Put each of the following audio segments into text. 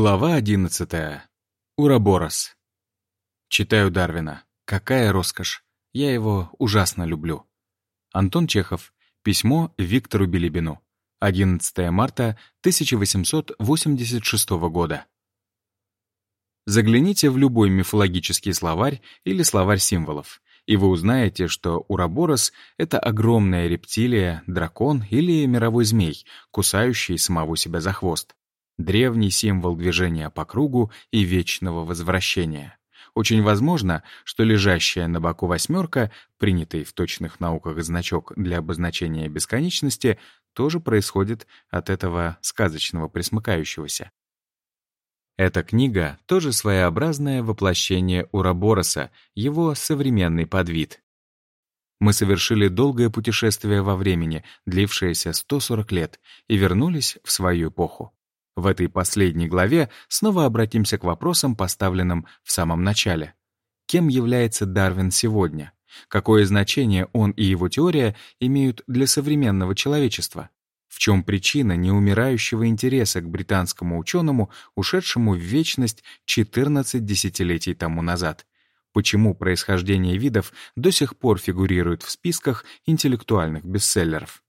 Глава 11. Ураборос. Читаю Дарвина. Какая роскошь. Я его ужасно люблю. Антон Чехов. Письмо Виктору Билибину. 11 марта 1886 года. Загляните в любой мифологический словарь или словарь символов, и вы узнаете, что Ураборос — это огромная рептилия, дракон или мировой змей, кусающий самого себя за хвост древний символ движения по кругу и вечного возвращения. Очень возможно, что лежащая на боку восьмерка, принятый в точных науках значок для обозначения бесконечности, тоже происходит от этого сказочного присмыкающегося. Эта книга — тоже своеобразное воплощение Урабороса, его современный подвид. Мы совершили долгое путешествие во времени, длившееся 140 лет, и вернулись в свою эпоху. В этой последней главе снова обратимся к вопросам, поставленным в самом начале. Кем является Дарвин сегодня? Какое значение он и его теория имеют для современного человечества? В чем причина неумирающего интереса к британскому ученому, ушедшему в вечность 14 десятилетий тому назад? Почему происхождение видов до сих пор фигурирует в списках интеллектуальных бестселлеров?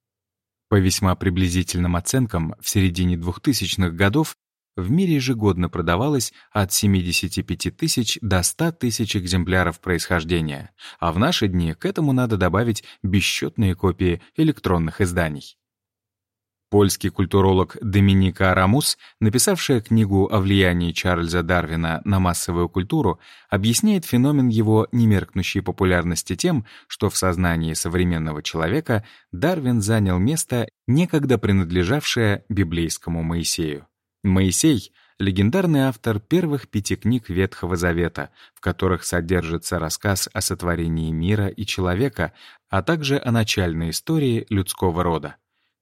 По весьма приблизительным оценкам, в середине 2000-х годов в мире ежегодно продавалось от 75 тысяч до 100 тысяч экземпляров происхождения, а в наши дни к этому надо добавить бесчетные копии электронных изданий. Польский культуролог Доминика Арамус, написавшая книгу о влиянии Чарльза Дарвина на массовую культуру, объясняет феномен его немеркнущей популярности тем, что в сознании современного человека Дарвин занял место, некогда принадлежавшее библейскому Моисею. Моисей — легендарный автор первых пяти книг Ветхого Завета, в которых содержится рассказ о сотворении мира и человека, а также о начальной истории людского рода.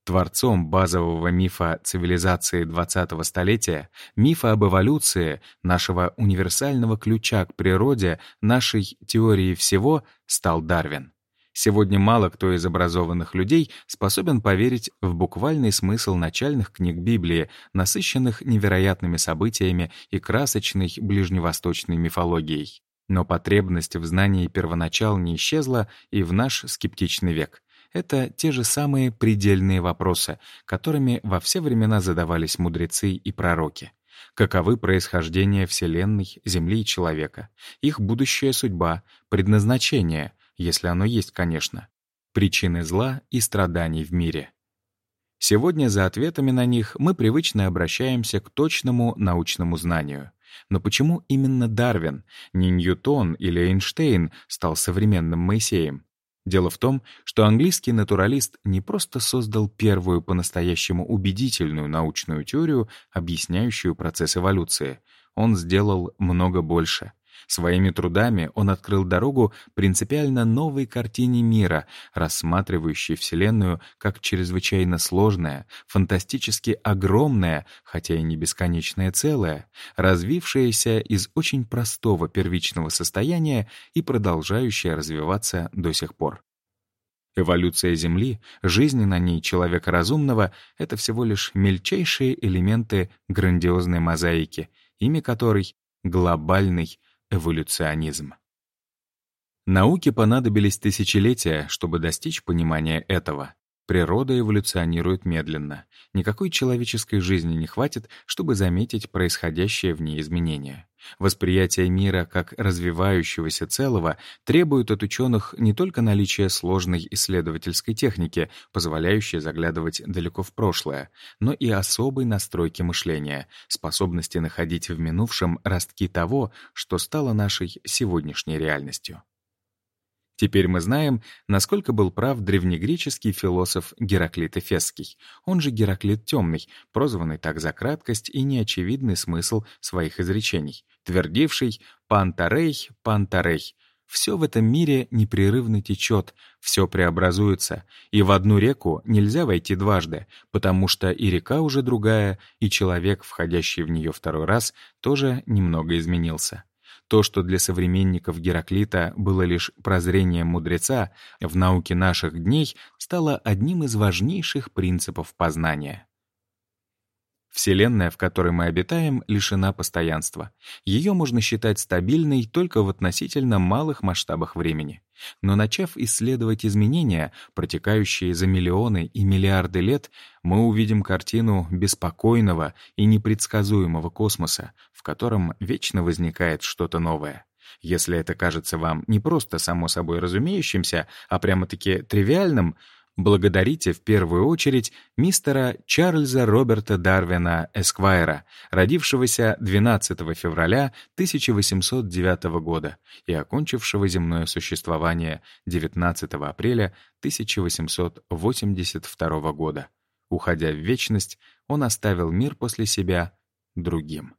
Творцом базового мифа цивилизации 20-го столетия, мифа об эволюции, нашего универсального ключа к природе, нашей теории всего, стал Дарвин. Сегодня мало кто из образованных людей способен поверить в буквальный смысл начальных книг Библии, насыщенных невероятными событиями и красочной ближневосточной мифологией. Но потребность в знании первоначал не исчезла и в наш скептичный век. Это те же самые предельные вопросы, которыми во все времена задавались мудрецы и пророки. Каковы происхождение Вселенной, Земли и человека, их будущая судьба, предназначение, если оно есть, конечно, причины зла и страданий в мире. Сегодня за ответами на них мы привычно обращаемся к точному научному знанию. Но почему именно Дарвин, не Ньютон или Эйнштейн стал современным Моисеем? Дело в том, что английский натуралист не просто создал первую по-настоящему убедительную научную теорию, объясняющую процесс эволюции. Он сделал много больше. Своими трудами он открыл дорогу принципиально новой картине мира, рассматривающей Вселенную как чрезвычайно сложное, фантастически огромное, хотя и не бесконечное целое, развившееся из очень простого первичного состояния и продолжающее развиваться до сих пор. Эволюция Земли, жизни на ней человека разумного — это всего лишь мельчайшие элементы грандиозной мозаики, имя которой — глобальный эволюционизм. Науке понадобились тысячелетия, чтобы достичь понимания этого. Природа эволюционирует медленно. Никакой человеческой жизни не хватит, чтобы заметить происходящее в ней изменения. Восприятие мира как развивающегося целого требует от ученых не только наличия сложной исследовательской техники, позволяющей заглядывать далеко в прошлое, но и особой настройки мышления, способности находить в минувшем ростки того, что стало нашей сегодняшней реальностью. Теперь мы знаем, насколько был прав древнегреческий философ Гераклит Эфесский, он же Гераклит Темный, прозванный так за краткость и неочевидный смысл своих изречений, твердивший «пантарей, пантарей», все в этом мире непрерывно течет, все преобразуется, и в одну реку нельзя войти дважды, потому что и река уже другая, и человек, входящий в нее второй раз, тоже немного изменился. То, что для современников Гераклита было лишь прозрением мудреца, в науке наших дней стало одним из важнейших принципов познания. Вселенная, в которой мы обитаем, лишена постоянства. Ее можно считать стабильной только в относительно малых масштабах времени. Но начав исследовать изменения, протекающие за миллионы и миллиарды лет, мы увидим картину беспокойного и непредсказуемого космоса, в котором вечно возникает что-то новое. Если это кажется вам не просто само собой разумеющимся, а прямо-таки тривиальным — благодарите в первую очередь мистера Чарльза Роберта Дарвина Эсквайра, родившегося 12 февраля 1809 года и окончившего земное существование 19 апреля 1882 года. Уходя в вечность, он оставил мир после себя другим.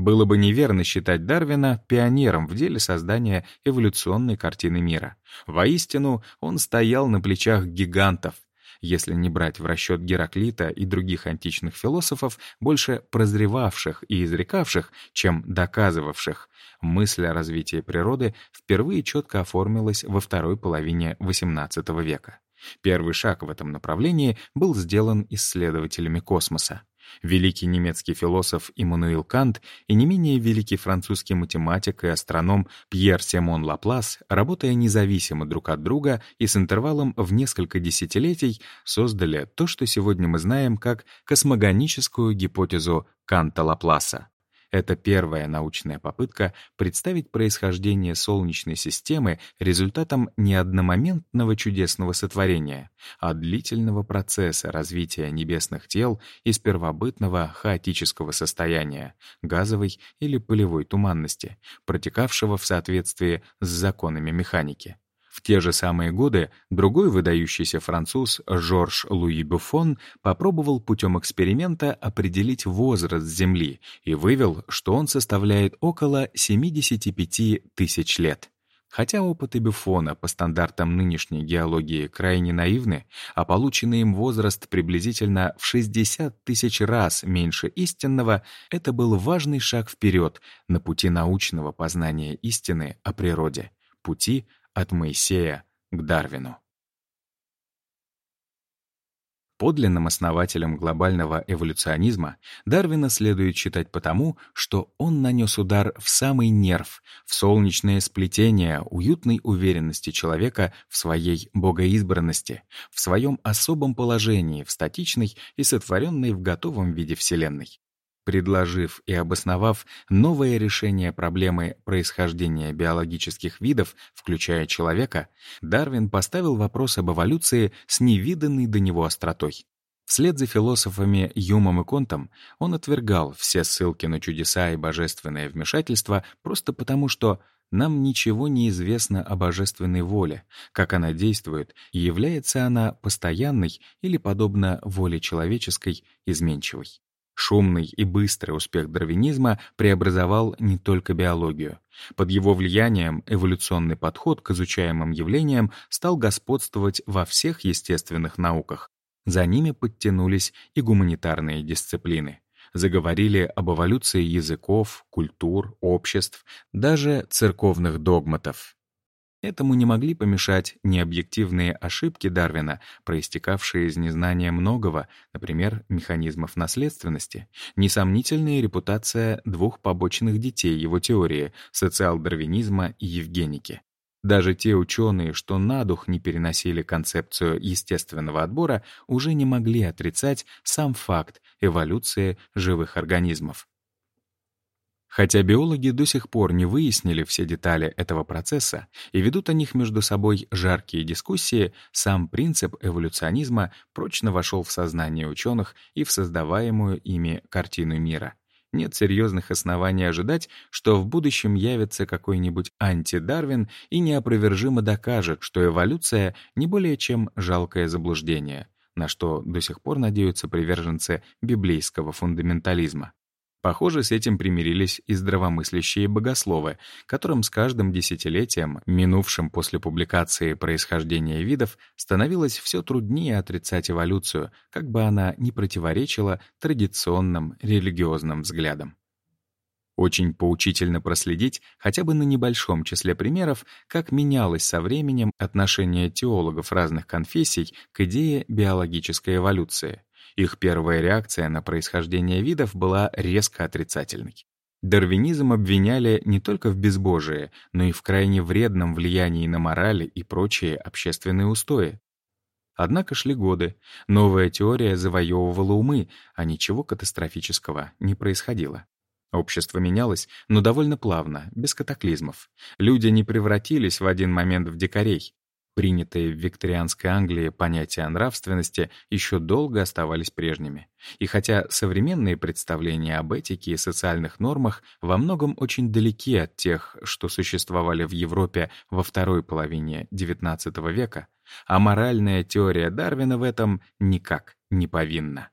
Было бы неверно считать Дарвина пионером в деле создания эволюционной картины мира. Воистину, он стоял на плечах гигантов, если не брать в расчет Гераклита и других античных философов, больше прозревавших и изрекавших, чем доказывавших. Мысль о развитии природы впервые четко оформилась во второй половине XVIII века. Первый шаг в этом направлении был сделан исследователями космоса. Великий немецкий философ Иммануил Кант и не менее великий французский математик и астроном Пьер Симон Лаплас, работая независимо друг от друга и с интервалом в несколько десятилетий, создали то, что сегодня мы знаем как космогоническую гипотезу Канта-Лапласа. Это первая научная попытка представить происхождение Солнечной системы результатом не одномоментного чудесного сотворения, а длительного процесса развития небесных тел из первобытного хаотического состояния, газовой или пылевой туманности, протекавшего в соответствии с законами механики. В те же самые годы другой выдающийся француз Жорж Луи Буфон попробовал путем эксперимента определить возраст Земли и вывел, что он составляет около 75 тысяч лет. Хотя опыты Буфона по стандартам нынешней геологии крайне наивны, а полученный им возраст приблизительно в 60 тысяч раз меньше истинного, это был важный шаг вперед на пути научного познания истины о природе, пути, от Моисея к Дарвину. Подлинным основателем глобального эволюционизма Дарвина следует считать потому, что он нанес удар в самый нерв, в солнечное сплетение уютной уверенности человека в своей богоизбранности, в своем особом положении в статичной и сотворенной в готовом виде Вселенной. Предложив и обосновав новое решение проблемы происхождения биологических видов, включая человека, Дарвин поставил вопрос об эволюции с невиданной до него остротой. Вслед за философами Юмом и Контом он отвергал все ссылки на чудеса и божественное вмешательство просто потому, что нам ничего не известно о божественной воле, как она действует и является она постоянной или, подобно воле человеческой, изменчивой. Шумный и быстрый успех дарвинизма преобразовал не только биологию. Под его влиянием эволюционный подход к изучаемым явлениям стал господствовать во всех естественных науках. За ними подтянулись и гуманитарные дисциплины. Заговорили об эволюции языков, культур, обществ, даже церковных догматов. Этому не могли помешать ни объективные ошибки Дарвина, проистекавшие из незнания многого, например, механизмов наследственности, ни сомнительная репутация двух побочных детей его теории — социал-дарвинизма и евгеники. Даже те ученые, что на дух не переносили концепцию естественного отбора, уже не могли отрицать сам факт эволюции живых организмов. Хотя биологи до сих пор не выяснили все детали этого процесса и ведут о них между собой жаркие дискуссии, сам принцип эволюционизма прочно вошел в сознание ученых и в создаваемую ими картину мира. Нет серьезных оснований ожидать, что в будущем явится какой-нибудь анти-Дарвин и неопровержимо докажет, что эволюция не более чем жалкое заблуждение, на что до сих пор надеются приверженцы библейского фундаментализма. Похоже, с этим примирились и здравомыслящие богословы, которым с каждым десятилетием, минувшим после публикации происхождения видов, становилось все труднее отрицать эволюцию, как бы она ни противоречила традиционным религиозным взглядам. Очень поучительно проследить хотя бы на небольшом числе примеров, как менялось со временем отношение теологов разных конфессий к идее биологической эволюции — Их первая реакция на происхождение видов была резко отрицательной. Дарвинизм обвиняли не только в безбожии, но и в крайне вредном влиянии на морали и прочие общественные устои. Однако шли годы, новая теория завоевывала умы, а ничего катастрофического не происходило. Общество менялось, но довольно плавно, без катаклизмов. Люди не превратились в один момент в дикарей. Принятые в викторианской Англии понятия нравственности еще долго оставались прежними. И хотя современные представления об этике и социальных нормах во многом очень далеки от тех, что существовали в Европе во второй половине XIX века, а моральная теория Дарвина в этом никак не повинна.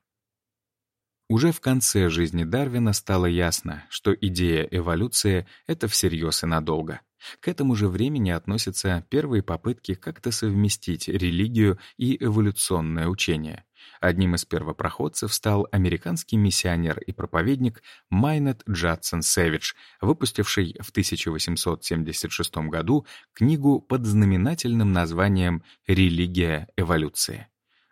Уже в конце жизни Дарвина стало ясно, что идея эволюции — это всерьез и надолго. К этому же времени относятся первые попытки как-то совместить религию и эволюционное учение. Одним из первопроходцев стал американский миссионер и проповедник Майнет Джадсон Сэвидж, выпустивший в 1876 году книгу под знаменательным названием «Религия эволюции».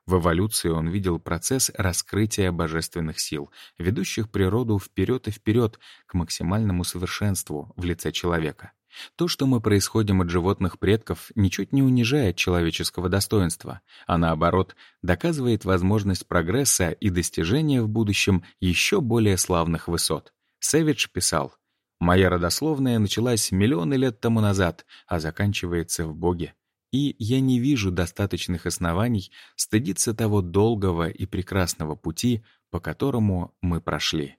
В эволюции он видел процесс раскрытия божественных сил, ведущих природу вперед и вперед к максимальному совершенству в лице человека. То, что мы происходим от животных предков, ничуть не унижает человеческого достоинства, а наоборот, доказывает возможность прогресса и достижения в будущем еще более славных высот. Сэвидж писал, «Моя родословная началась миллионы лет тому назад, а заканчивается в Боге и я не вижу достаточных оснований стыдиться того долгого и прекрасного пути, по которому мы прошли.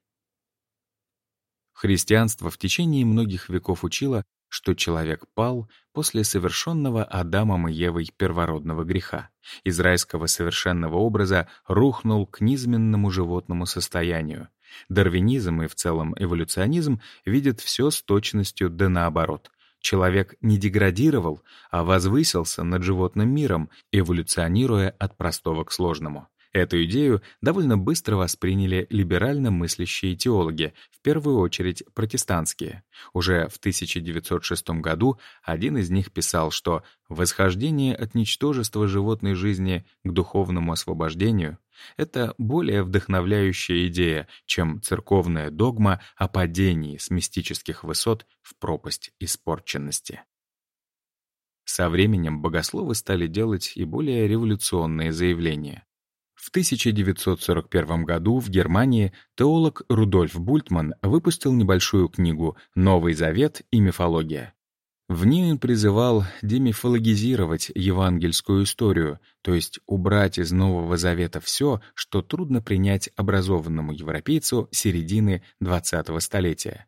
Христианство в течение многих веков учило, что человек пал после совершенного Адамом и Евой первородного греха. Из райского совершенного образа рухнул к низменному животному состоянию. Дарвинизм и в целом эволюционизм видят все с точностью да наоборот. Человек не деградировал, а возвысился над животным миром, эволюционируя от простого к сложному. Эту идею довольно быстро восприняли либерально мыслящие теологи, в первую очередь протестантские. Уже в 1906 году один из них писал, что «восхождение от ничтожества животной жизни к духовному освобождению — это более вдохновляющая идея, чем церковная догма о падении с мистических высот в пропасть испорченности». Со временем богословы стали делать и более революционные заявления. В 1941 году в Германии теолог Рудольф Бультман выпустил небольшую книгу «Новый Завет и мифология». В ней он призывал демифологизировать евангельскую историю, то есть убрать из Нового Завета все, что трудно принять образованному европейцу середины XX столетия.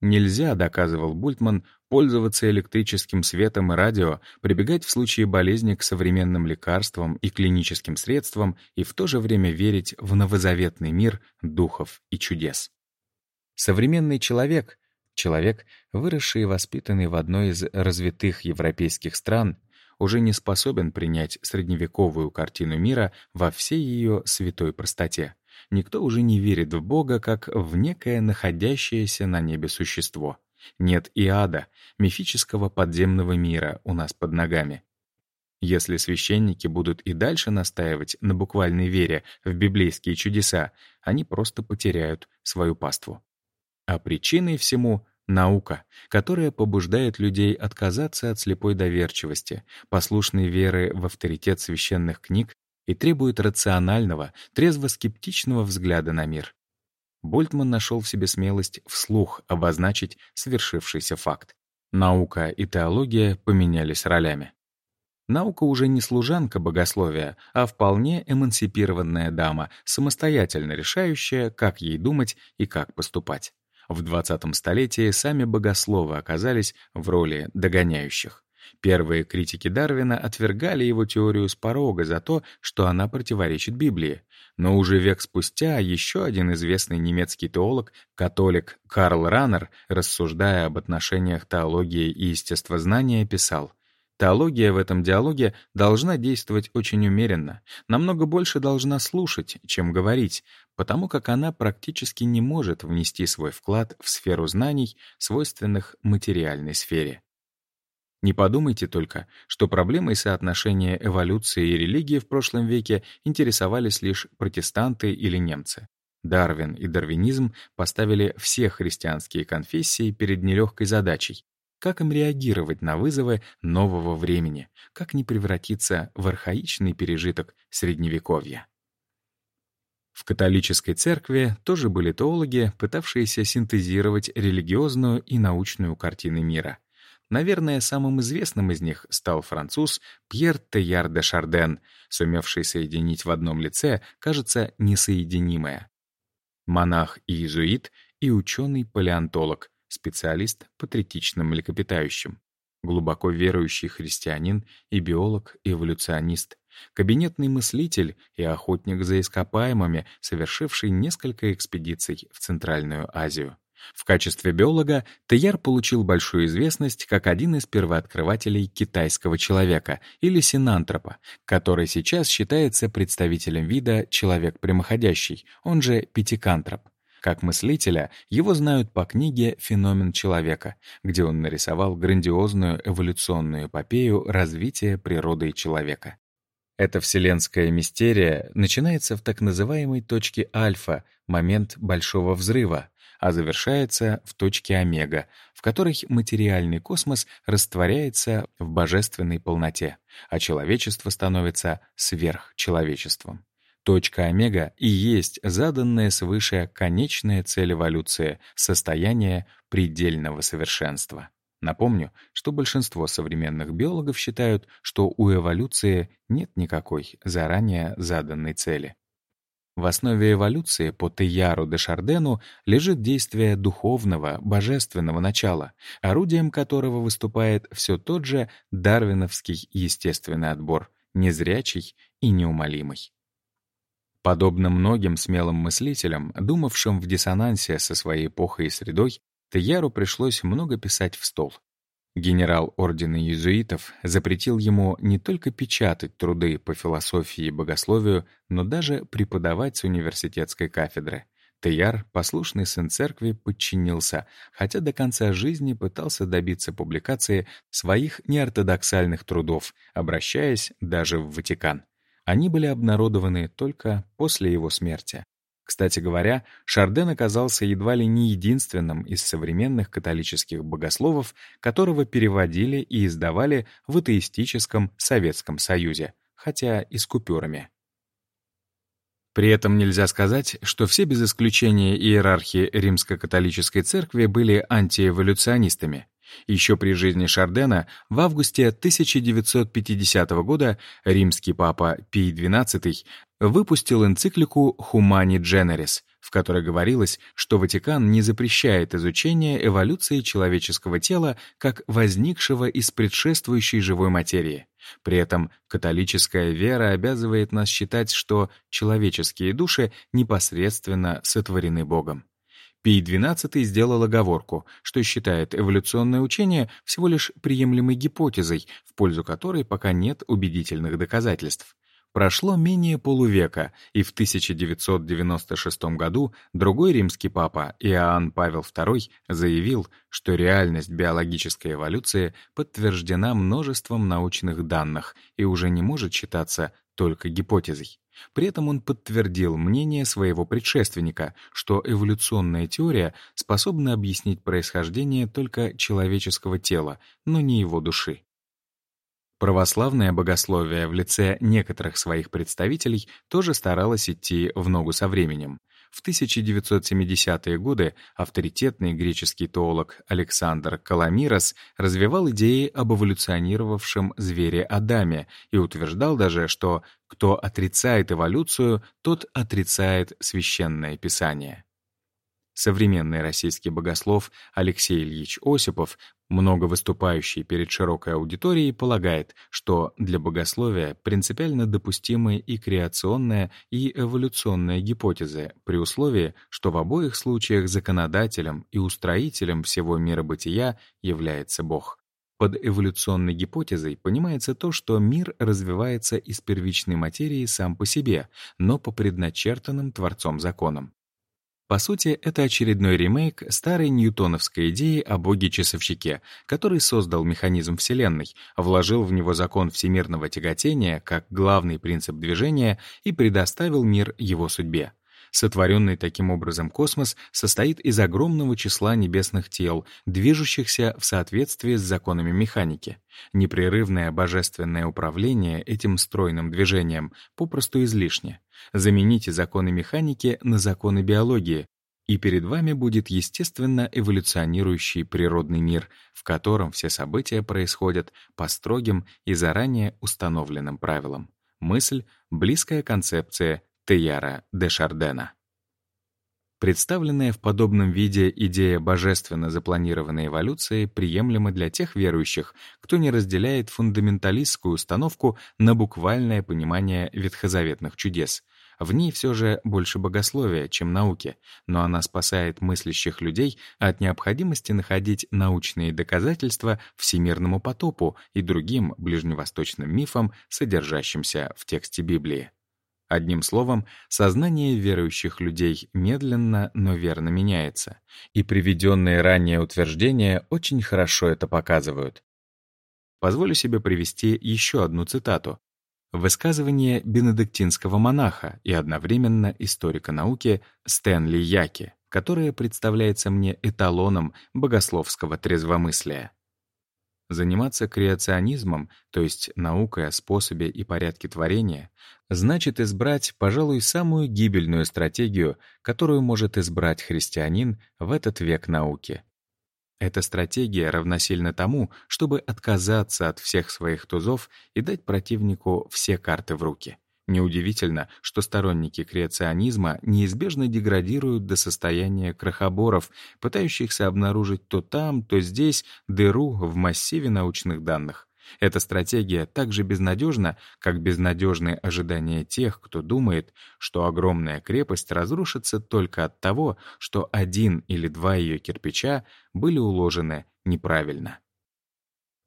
Нельзя, доказывал Бультман, пользоваться электрическим светом и радио, прибегать в случае болезни к современным лекарствам и клиническим средствам и в то же время верить в новозаветный мир духов и чудес. Современный человек, человек, выросший и воспитанный в одной из развитых европейских стран, уже не способен принять средневековую картину мира во всей ее святой простоте никто уже не верит в Бога как в некое находящееся на небе существо. Нет и ада, мифического подземного мира у нас под ногами. Если священники будут и дальше настаивать на буквальной вере в библейские чудеса, они просто потеряют свою паству. А причиной всему — наука, которая побуждает людей отказаться от слепой доверчивости, послушной веры в авторитет священных книг и требует рационального, трезво-скептичного взгляда на мир. Больтман нашел в себе смелость вслух обозначить свершившийся факт. Наука и теология поменялись ролями. Наука уже не служанка богословия, а вполне эмансипированная дама, самостоятельно решающая, как ей думать и как поступать. В 20 столетии сами богословы оказались в роли догоняющих. Первые критики Дарвина отвергали его теорию с порога за то, что она противоречит Библии. Но уже век спустя еще один известный немецкий теолог, католик Карл Раннер, рассуждая об отношениях теологии и естествознания, писал Теология в этом диалоге должна действовать очень умеренно, намного больше должна слушать, чем говорить, потому как она практически не может внести свой вклад в сферу знаний, свойственных материальной сфере. Не подумайте только, что проблемой соотношения эволюции и религии в прошлом веке интересовались лишь протестанты или немцы. Дарвин и дарвинизм поставили все христианские конфессии перед нелегкой задачей как им реагировать на вызовы нового времени, как не превратиться в архаичный пережиток Средневековья. В католической церкви тоже были теологи, пытавшиеся синтезировать религиозную и научную картины мира. Наверное, самым известным из них стал француз Пьер Теяр де Шарден, сумевший соединить в одном лице, кажется, несоединимое. Монах и иезуит и ученый-палеонтолог, специалист по третичным млекопитающим, глубоко верующий христианин и биолог-эволюционист, кабинетный мыслитель и охотник за ископаемыми, совершивший несколько экспедиций в Центральную Азию. В качестве биолога Теяр получил большую известность как один из первооткрывателей китайского человека или синантропа, который сейчас считается представителем вида человек прямоходящий, он же пятикантроп. Как мыслителя его знают по книге «Феномен человека», где он нарисовал грандиозную эволюционную эпопею развития природы и человека. Эта вселенская мистерия начинается в так называемой точке альфа, момент большого взрыва, а завершается в точке омега, в которой материальный космос растворяется в божественной полноте, а человечество становится сверхчеловечеством. Точка омега и есть заданная свыше конечная цель эволюции — состояние предельного совершенства. Напомню, что большинство современных биологов считают, что у эволюции нет никакой заранее заданной цели. В основе эволюции по Теяру де Шардену лежит действие духовного, божественного начала, орудием которого выступает все тот же дарвиновский естественный отбор, незрячий и неумолимый. Подобно многим смелым мыслителям, думавшим в диссонансе со своей эпохой и средой, Теяру пришлось много писать в стол. Генерал Ордена Иезуитов запретил ему не только печатать труды по философии и богословию, но даже преподавать с университетской кафедры. Теяр, послушный сын церкви, подчинился, хотя до конца жизни пытался добиться публикации своих неортодоксальных трудов, обращаясь даже в Ватикан. Они были обнародованы только после его смерти. Кстати говоря, Шарден оказался едва ли не единственным из современных католических богословов, которого переводили и издавали в атеистическом Советском Союзе, хотя и с купюрами. При этом нельзя сказать, что все без исключения иерархи римско-католической церкви были антиэволюционистами. Еще при жизни Шардена в августе 1950 года римский папа Пий XII выпустил энциклику «Humani Generis», в которой говорилось, что Ватикан не запрещает изучение эволюции человеческого тела как возникшего из предшествующей живой материи. При этом католическая вера обязывает нас считать, что человеческие души непосредственно сотворены Богом. Пий XII сделал оговорку, что считает эволюционное учение всего лишь приемлемой гипотезой, в пользу которой пока нет убедительных доказательств. Прошло менее полувека, и в 1996 году другой римский папа Иоанн Павел II заявил, что реальность биологической эволюции подтверждена множеством научных данных и уже не может считаться только гипотезой. При этом он подтвердил мнение своего предшественника, что эволюционная теория способна объяснить происхождение только человеческого тела, но не его души. Православное богословие в лице некоторых своих представителей тоже старалось идти в ногу со временем. В 1970-е годы авторитетный греческий теолог Александр Каламирос развивал идеи об эволюционировавшем звере Адаме и утверждал даже, что кто отрицает эволюцию, тот отрицает священное писание. Современный российский богослов Алексей Ильич Осипов, много выступающий перед широкой аудиторией, полагает, что для богословия принципиально допустимы и креационная, и эволюционная гипотезы, при условии, что в обоих случаях законодателем и устроителем всего мира бытия является Бог. Под эволюционной гипотезой понимается то, что мир развивается из первичной материи сам по себе, но по предначертанным Творцом законам. По сути, это очередной ремейк старой ньютоновской идеи о боге-часовщике, который создал механизм Вселенной, вложил в него закон всемирного тяготения как главный принцип движения и предоставил мир его судьбе. Сотворенный таким образом космос состоит из огромного числа небесных тел, движущихся в соответствии с законами механики. Непрерывное божественное управление этим стройным движением попросту излишне. Замените законы механики на законы биологии, и перед вами будет естественно эволюционирующий природный мир, в котором все события происходят по строгим и заранее установленным правилам. Мысль — близкая концепция Тейяра де Шардена. Представленная в подобном виде идея божественно запланированной эволюции приемлема для тех верующих, кто не разделяет фундаменталистскую установку на буквальное понимание ветхозаветных чудес. В ней все же больше богословия, чем науки, но она спасает мыслящих людей от необходимости находить научные доказательства всемирному потопу и другим ближневосточным мифам, содержащимся в тексте Библии. Одним словом, сознание верующих людей медленно, но верно меняется, и приведенные ранее утверждения очень хорошо это показывают. Позволю себе привести еще одну цитату. Высказывание бенедиктинского монаха и одновременно историка науки Стэнли Яки, которое представляется мне эталоном богословского трезвомыслия. Заниматься креационизмом, то есть наукой о способе и порядке творения, значит избрать, пожалуй, самую гибельную стратегию, которую может избрать христианин в этот век науки. Эта стратегия равносильна тому, чтобы отказаться от всех своих тузов и дать противнику все карты в руки. Неудивительно, что сторонники креационизма неизбежно деградируют до состояния крохоборов, пытающихся обнаружить то там, то здесь дыру в массиве научных данных. Эта стратегия так же безнадежна, как безнадежны ожидания тех, кто думает, что огромная крепость разрушится только от того, что один или два ее кирпича были уложены неправильно.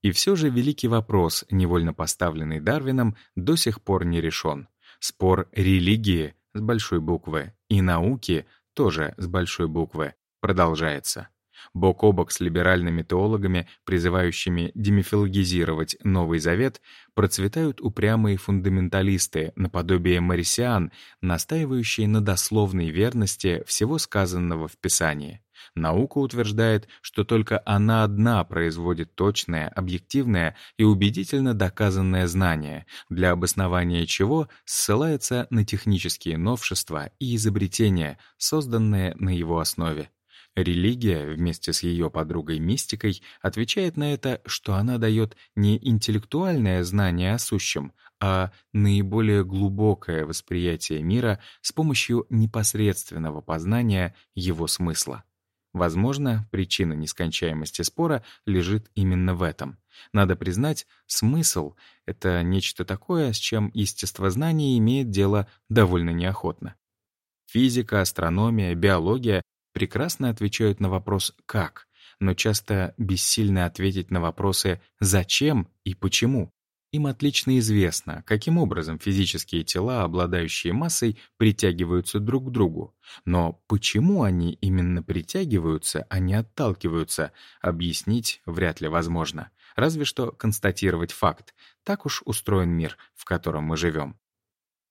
И все же великий вопрос, невольно поставленный Дарвином, до сих пор не решен. Спор религии с большой буквы и науки тоже с большой буквы продолжается. Бок о бок с либеральными теологами, призывающими демифилогизировать Новый Завет, процветают упрямые фундаменталисты, наподобие марисиан, настаивающие на дословной верности всего сказанного в Писании. Наука утверждает, что только она одна производит точное, объективное и убедительно доказанное знание, для обоснования чего ссылается на технические новшества и изобретения, созданные на его основе. Религия, вместе с ее подругой-мистикой, отвечает на это, что она дает не интеллектуальное знание о сущем, а наиболее глубокое восприятие мира с помощью непосредственного познания его смысла. Возможно, причина нескончаемости спора лежит именно в этом. Надо признать, смысл — это нечто такое, с чем естествознание имеет дело довольно неохотно. Физика, астрономия, биология прекрасно отвечают на вопрос «как», но часто бессильно ответить на вопросы «зачем» и «почему». Им отлично известно, каким образом физические тела, обладающие массой, притягиваются друг к другу. Но почему они именно притягиваются, а не отталкиваются, объяснить вряд ли возможно. Разве что констатировать факт. Так уж устроен мир, в котором мы живем.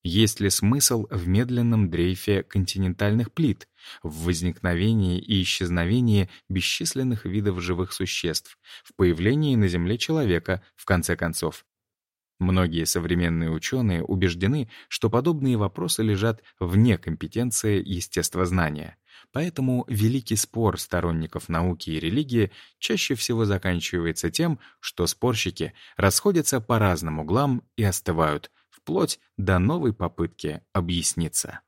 Есть ли смысл в медленном дрейфе континентальных плит, в возникновении и исчезновении бесчисленных видов живых существ, в появлении на Земле человека, в конце концов? Многие современные ученые убеждены, что подобные вопросы лежат вне компетенции естествознания. Поэтому великий спор сторонников науки и религии чаще всего заканчивается тем, что спорщики расходятся по разным углам и остывают, вплоть до новой попытки объясниться.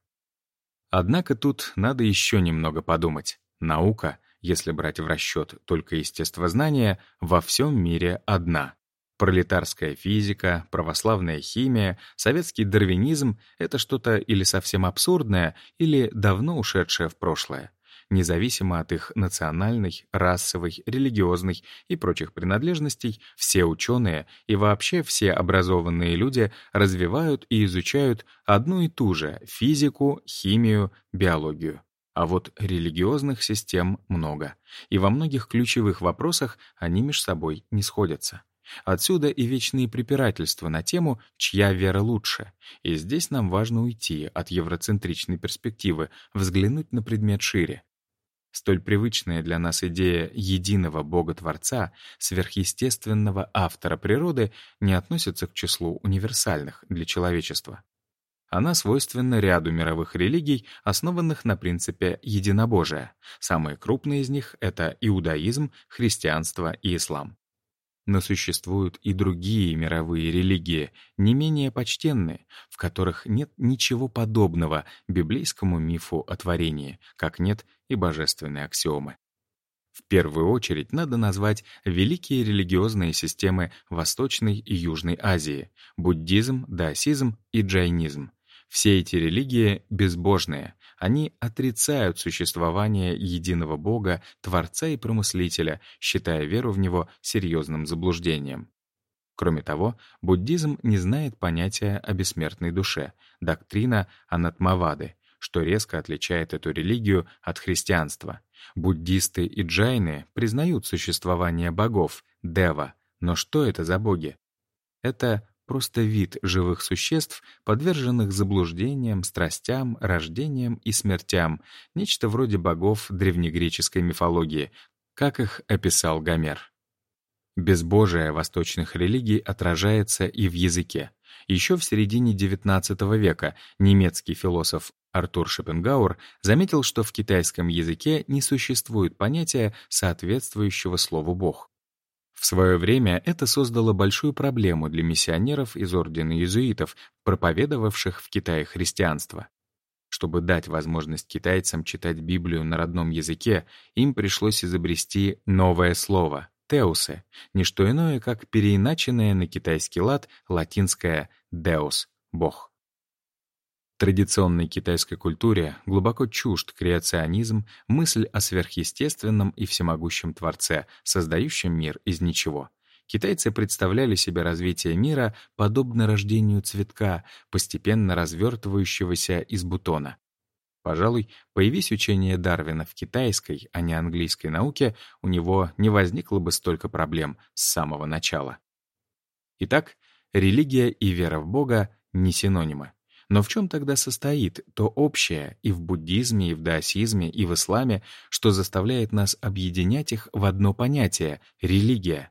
Однако тут надо еще немного подумать. Наука, если брать в расчет только естествознание, во всем мире одна. Пролетарская физика, православная химия, советский дарвинизм — это что-то или совсем абсурдное, или давно ушедшее в прошлое. Независимо от их национальной, расовой, религиозной и прочих принадлежностей, все ученые и вообще все образованные люди развивают и изучают одну и ту же физику, химию, биологию. А вот религиозных систем много, и во многих ключевых вопросах они между собой не сходятся. Отсюда и вечные препирательства на тему «чья вера лучше?». И здесь нам важно уйти от евроцентричной перспективы, взглянуть на предмет шире. Столь привычная для нас идея единого Бога-творца, сверхъестественного автора природы, не относится к числу универсальных для человечества. Она свойственна ряду мировых религий, основанных на принципе единобожия. Самые крупные из них — это иудаизм, христианство и ислам. Но существуют и другие мировые религии, не менее почтенные, в которых нет ничего подобного библейскому мифу о творении, как нет и божественной аксиомы. В первую очередь надо назвать великие религиозные системы Восточной и Южной Азии — буддизм, даосизм и джайнизм. Все эти религии безбожные, они отрицают существование единого Бога, Творца и Промыслителя, считая веру в Него серьезным заблуждением. Кроме того, буддизм не знает понятия о бессмертной душе, доктрина анатмавады, что резко отличает эту религию от христианства. Буддисты и джайны признают существование богов, дева, но что это за боги? Это просто вид живых существ, подверженных заблуждениям, страстям, рождениям и смертям, нечто вроде богов древнегреческой мифологии, как их описал Гомер. Безбожие восточных религий отражается и в языке. Еще в середине XIX века немецкий философ Артур Шопенгауэр заметил, что в китайском языке не существует понятия, соответствующего слову «бог». В свое время это создало большую проблему для миссионеров из ордена иезуитов, проповедовавших в Китае христианство. Чтобы дать возможность китайцам читать Библию на родном языке, им пришлось изобрести новое слово — «теусы», не что иное, как переиначенное на китайский лад латинское «деус» — «бог» традиционной китайской культуре глубоко чужд креационизм, мысль о сверхъестественном и всемогущем Творце, создающем мир из ничего. Китайцы представляли себе развитие мира подобно рождению цветка, постепенно развертывающегося из бутона. Пожалуй, появись учение Дарвина в китайской, а не английской науке, у него не возникло бы столько проблем с самого начала. Итак, религия и вера в Бога не синонимы. Но в чем тогда состоит то общее и в буддизме, и в даосизме, и в исламе, что заставляет нас объединять их в одно понятие — религия?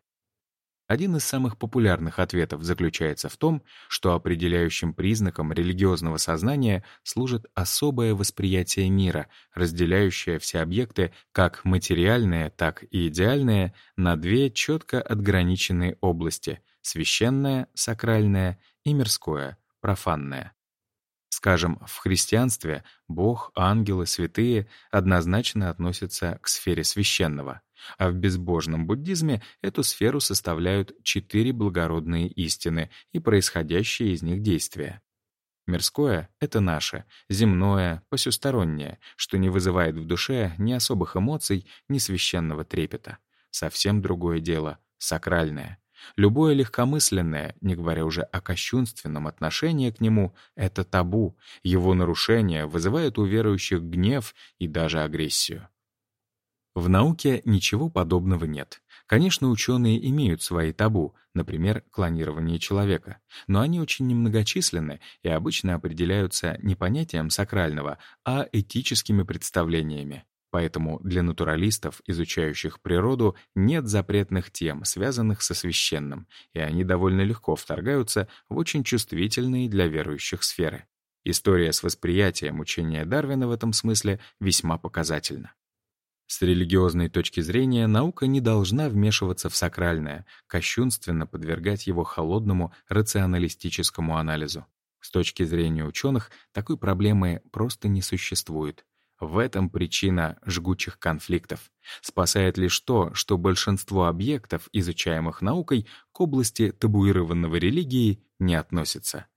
Один из самых популярных ответов заключается в том, что определяющим признаком религиозного сознания служит особое восприятие мира, разделяющее все объекты, как материальные, так и идеальные, на две четко отграниченные области — священное, сакральное и мирское, профанное. Скажем, в христианстве Бог, ангелы, святые однозначно относятся к сфере священного, а в безбожном буддизме эту сферу составляют четыре благородные истины и происходящие из них действия. Мирское — это наше, земное, посюстороннее, что не вызывает в душе ни особых эмоций, ни священного трепета. Совсем другое дело — сакральное. Любое легкомысленное, не говоря уже о кощунственном отношении к нему, это табу, его нарушение вызывает у верующих гнев и даже агрессию. В науке ничего подобного нет. Конечно, ученые имеют свои табу, например, клонирование человека, но они очень немногочисленны и обычно определяются не понятием сакрального, а этическими представлениями. Поэтому для натуралистов, изучающих природу, нет запретных тем, связанных со священным, и они довольно легко вторгаются в очень чувствительные для верующих сферы. История с восприятием учения Дарвина в этом смысле весьма показательна. С религиозной точки зрения наука не должна вмешиваться в сакральное, кощунственно подвергать его холодному рационалистическому анализу. С точки зрения ученых такой проблемы просто не существует. В этом причина жгучих конфликтов. Спасает лишь то, что большинство объектов, изучаемых наукой, к области табуированного религии не относятся.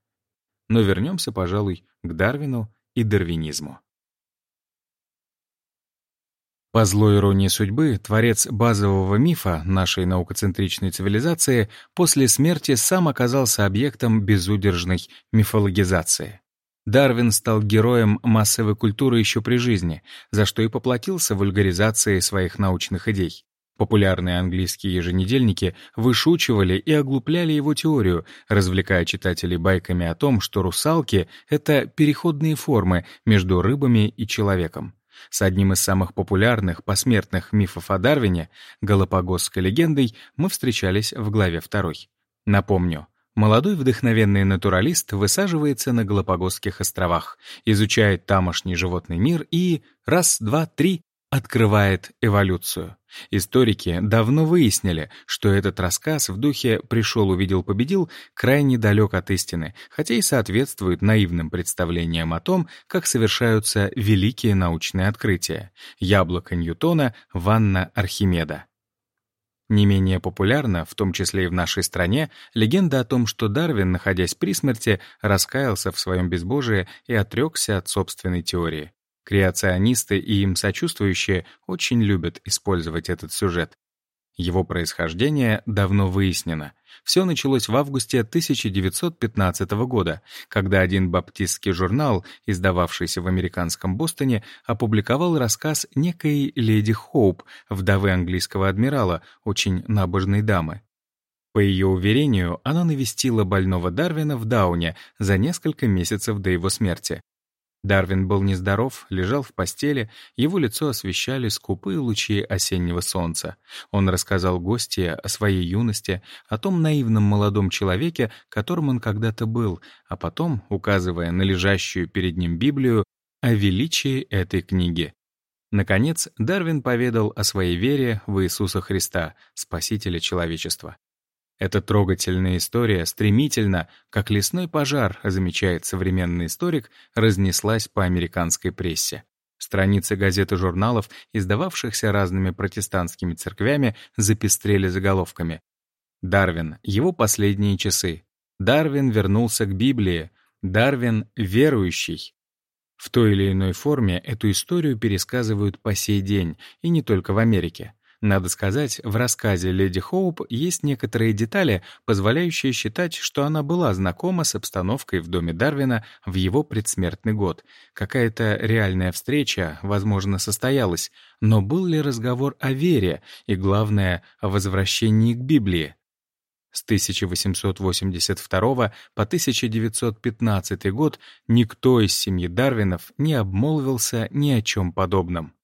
Но вернемся, пожалуй, к Дарвину и дарвинизму. По злой иронии судьбы, творец базового мифа нашей наукоцентричной цивилизации после смерти сам оказался объектом безудержной мифологизации. Дарвин стал героем массовой культуры еще при жизни, за что и поплатился вульгаризацией своих научных идей. Популярные английские еженедельники вышучивали и оглупляли его теорию, развлекая читателей байками о том, что русалки — это переходные формы между рыбами и человеком. С одним из самых популярных посмертных мифов о Дарвине, галапагосской легендой, мы встречались в главе 2. Напомню, Молодой вдохновенный натуралист высаживается на Галапагосских островах, изучает тамошний животный мир и раз, два, три открывает эволюцию. Историки давно выяснили, что этот рассказ в духе «пришел, увидел, победил» крайне далек от истины, хотя и соответствует наивным представлениям о том, как совершаются великие научные открытия. Яблоко Ньютона, ванна Архимеда. Не менее популярна, в том числе и в нашей стране, легенда о том, что Дарвин, находясь при смерти, раскаялся в своем безбожии и отрекся от собственной теории. Креационисты и им сочувствующие очень любят использовать этот сюжет. Его происхождение давно выяснено. Все началось в августе 1915 года, когда один баптистский журнал, издававшийся в американском Бостоне, опубликовал рассказ некой леди Хоуп, вдовы английского адмирала, очень набожной дамы. По ее уверению, она навестила больного Дарвина в Дауне за несколько месяцев до его смерти. Дарвин был нездоров, лежал в постели, его лицо освещали скупые лучи осеннего солнца. Он рассказал гостье о своей юности, о том наивном молодом человеке, которым он когда-то был, а потом, указывая на лежащую перед ним Библию, о величии этой книги. Наконец, Дарвин поведал о своей вере в Иисуса Христа, Спасителя человечества. Эта трогательная история стремительно, как лесной пожар, замечает современный историк, разнеслась по американской прессе. Страницы газет и журналов, издававшихся разными протестантскими церквями, запестрели заголовками. Дарвин, его последние часы. Дарвин вернулся к Библии. Дарвин верующий. В той или иной форме эту историю пересказывают по сей день, и не только в Америке. Надо сказать, в рассказе «Леди Хоуп» есть некоторые детали, позволяющие считать, что она была знакома с обстановкой в доме Дарвина в его предсмертный год. Какая-то реальная встреча, возможно, состоялась, но был ли разговор о вере и, главное, о возвращении к Библии? С 1882 по 1915 год никто из семьи Дарвинов не обмолвился ни о чем подобном.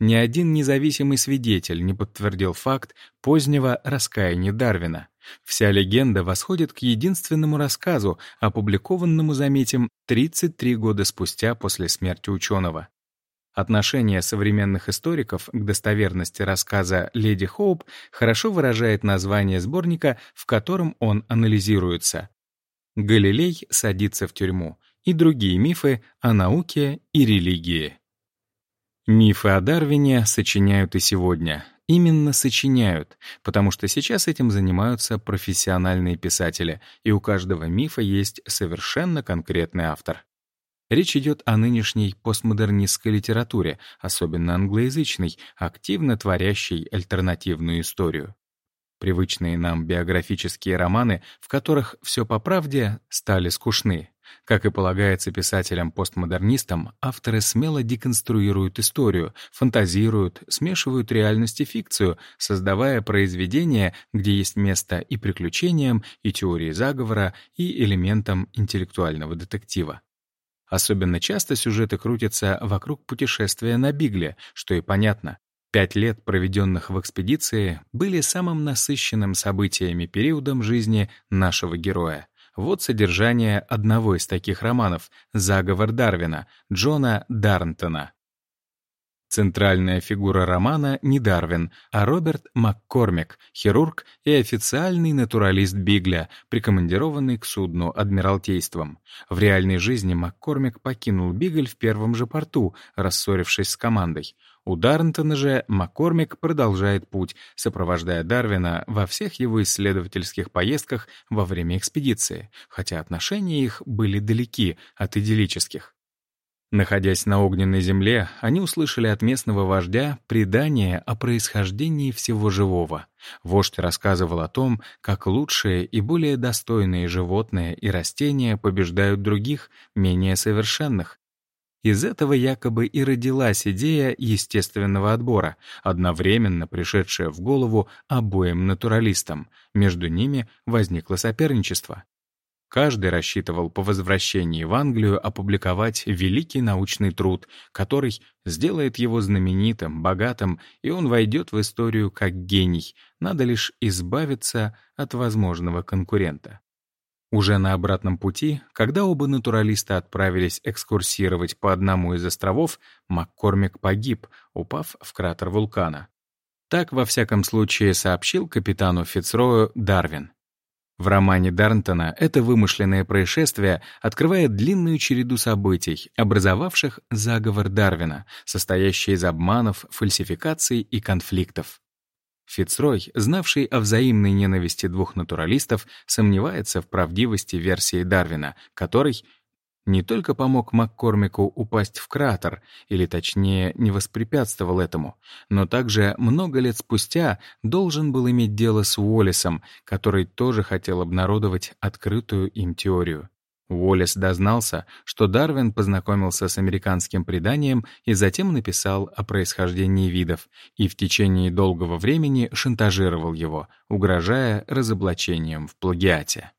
Ни один независимый свидетель не подтвердил факт позднего раскаяния Дарвина. Вся легенда восходит к единственному рассказу, опубликованному, заметим, 33 года спустя после смерти ученого. Отношение современных историков к достоверности рассказа «Леди Хоуп» хорошо выражает название сборника, в котором он анализируется. «Галилей садится в тюрьму» и другие мифы о науке и религии. Мифы о Дарвине сочиняют и сегодня. Именно сочиняют, потому что сейчас этим занимаются профессиональные писатели, и у каждого мифа есть совершенно конкретный автор. Речь идет о нынешней постмодернистской литературе, особенно англоязычной, активно творящей альтернативную историю. Привычные нам биографические романы, в которых все по правде, стали скучны. Как и полагается писателям-постмодернистам, авторы смело деконструируют историю, фантазируют, смешивают реальность и фикцию, создавая произведения, где есть место и приключениям, и теории заговора, и элементам интеллектуального детектива. Особенно часто сюжеты крутятся вокруг путешествия на Бигле, что и понятно. Пять лет, проведенных в экспедиции, были самым насыщенным событиями периодом жизни нашего героя. Вот содержание одного из таких романов «Заговор Дарвина» Джона Дарнтона. Центральная фигура романа не Дарвин, а Роберт Маккормик, хирург и официальный натуралист Бигля, прикомандированный к судну Адмиралтейством. В реальной жизни Маккормик покинул Бигль в первом же порту, рассорившись с командой. У Дарнтона же Маккормик продолжает путь, сопровождая Дарвина во всех его исследовательских поездках во время экспедиции, хотя отношения их были далеки от идиллических. Находясь на огненной земле, они услышали от местного вождя предание о происхождении всего живого. Вождь рассказывал о том, как лучшие и более достойные животные и растения побеждают других, менее совершенных. Из этого якобы и родилась идея естественного отбора, одновременно пришедшая в голову обоим натуралистам. Между ними возникло соперничество. Каждый рассчитывал по возвращении в Англию опубликовать великий научный труд, который сделает его знаменитым, богатым, и он войдет в историю как гений. Надо лишь избавиться от возможного конкурента. Уже на обратном пути, когда оба натуралиста отправились экскурсировать по одному из островов, Маккормик погиб, упав в кратер вулкана. Так, во всяком случае, сообщил капитану Фицрою Дарвин. В романе Дарнтона это вымышленное происшествие открывает длинную череду событий, образовавших заговор Дарвина, состоящий из обманов, фальсификаций и конфликтов. Фицрой, знавший о взаимной ненависти двух натуралистов, сомневается в правдивости версии Дарвина, который не только помог Маккормику упасть в кратер, или точнее не воспрепятствовал этому, но также много лет спустя должен был иметь дело с Уоллесом, который тоже хотел обнародовать открытую им теорию. Уоллес дознался, что Дарвин познакомился с американским преданием и затем написал о происхождении видов, и в течение долгого времени шантажировал его, угрожая разоблачением в плагиате.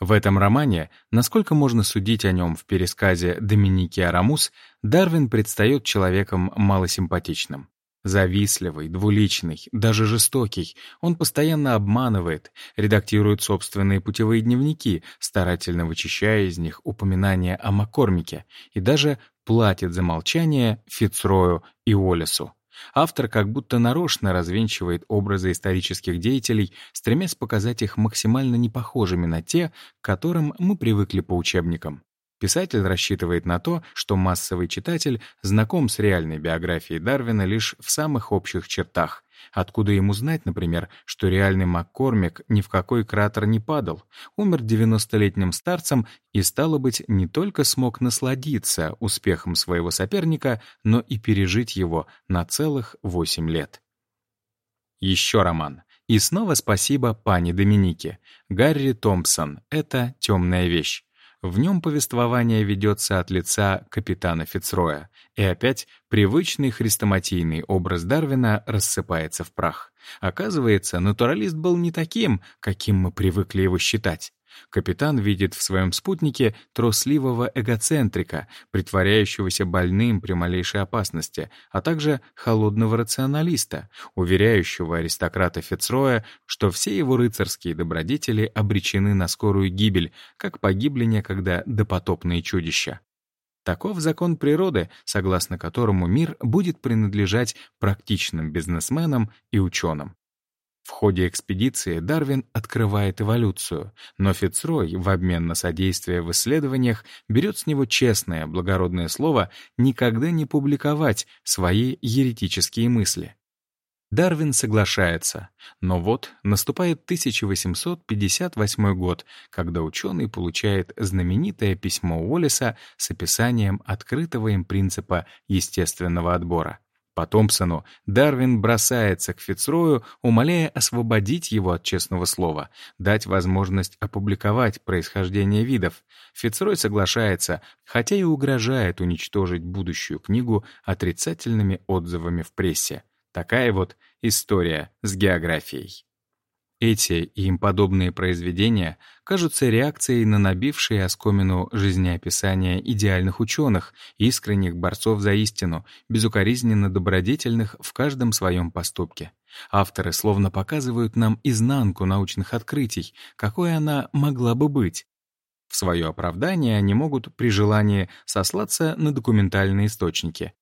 В этом романе, насколько можно судить о нем в пересказе Доминики Арамус, Дарвин предстает человеком малосимпатичным. Завистливый, двуличный, даже жестокий, он постоянно обманывает, редактирует собственные путевые дневники, старательно вычищая из них упоминания о Маккормике, и даже платит за молчание Фицрою и Уоллесу. Автор как будто нарочно развенчивает образы исторических деятелей, стремясь показать их максимально непохожими на те, к которым мы привыкли по учебникам. Писатель рассчитывает на то, что массовый читатель знаком с реальной биографией Дарвина лишь в самых общих чертах, Откуда ему знать, например, что реальный Маккормик ни в какой кратер не падал, умер 90-летним старцем и, стало быть, не только смог насладиться успехом своего соперника, но и пережить его на целых 8 лет. Еще роман. И снова спасибо пани Доминике. Гарри Томпсон. Это темная вещь. В нем повествование ведется от лица капитана Фицроя, и опять привычный хрестоматийный образ Дарвина рассыпается в прах. Оказывается, натуралист был не таким, каким мы привыкли его считать. Капитан видит в своем спутнике трусливого эгоцентрика, притворяющегося больным при малейшей опасности, а также холодного рационалиста, уверяющего аристократа Фицроя, что все его рыцарские добродетели обречены на скорую гибель, как погибли некогда допотопные чудища. Таков закон природы, согласно которому мир будет принадлежать практичным бизнесменам и ученым. В ходе экспедиции Дарвин открывает эволюцию, но Фицрой в обмен на содействие в исследованиях берет с него честное, благородное слово никогда не публиковать свои еретические мысли. Дарвин соглашается, но вот наступает 1858 год, когда ученый получает знаменитое письмо Уоллеса с описанием открытого им принципа естественного отбора. По Томпсону Дарвин бросается к Фицрою, умоляя освободить его от честного слова, дать возможность опубликовать происхождение видов. Фицрой соглашается, хотя и угрожает уничтожить будущую книгу отрицательными отзывами в прессе. Такая вот история с географией. Эти и им подобные произведения кажутся реакцией на набившие оскомину жизнеописания идеальных ученых, искренних борцов за истину, безукоризненно добродетельных в каждом своем поступке. Авторы словно показывают нам изнанку научных открытий, какой она могла бы быть. В свое оправдание они могут при желании сослаться на документальные источники,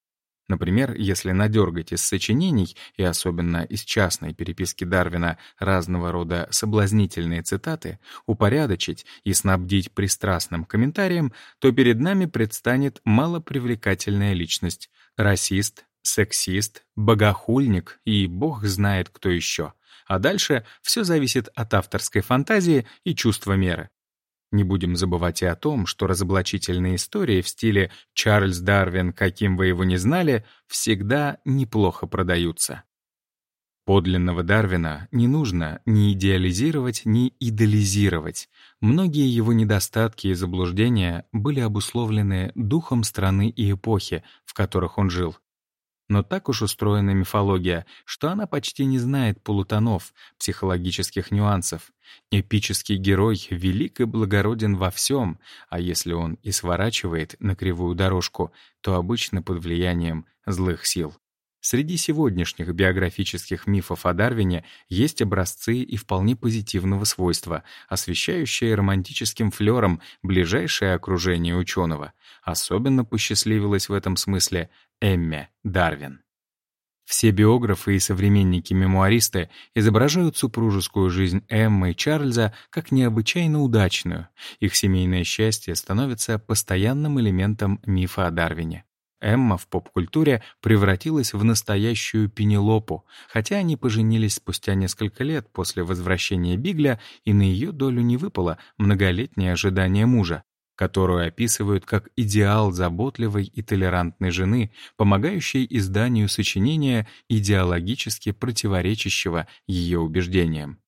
Например, если надергать из сочинений, и особенно из частной переписки Дарвина, разного рода соблазнительные цитаты, упорядочить и снабдить пристрастным комментарием, то перед нами предстанет малопривлекательная личность — расист, сексист, богохульник и бог знает кто еще. А дальше все зависит от авторской фантазии и чувства меры. Не будем забывать и о том, что разоблачительные истории в стиле «Чарльз Дарвин, каким вы его не знали» всегда неплохо продаются. Подлинного Дарвина не нужно ни идеализировать, ни идеализировать. Многие его недостатки и заблуждения были обусловлены духом страны и эпохи, в которых он жил. Но так уж устроена мифология, что она почти не знает полутонов, психологических нюансов. Эпический герой велик и благороден во всем, а если он и сворачивает на кривую дорожку, то обычно под влиянием злых сил. Среди сегодняшних биографических мифов о Дарвине есть образцы и вполне позитивного свойства, освещающие романтическим флером ближайшее окружение ученого. Особенно посчастливилась в этом смысле Эмме Дарвин. Все биографы и современники-мемуаристы изображают супружескую жизнь Эммы и Чарльза как необычайно удачную. Их семейное счастье становится постоянным элементом мифа о Дарвине. Эмма в поп-культуре превратилась в настоящую Пенелопу, хотя они поженились спустя несколько лет после возвращения Бигля, и на ее долю не выпало многолетнее ожидание мужа, которую описывают как идеал заботливой и толерантной жены, помогающей изданию сочинения, идеологически противоречащего ее убеждениям.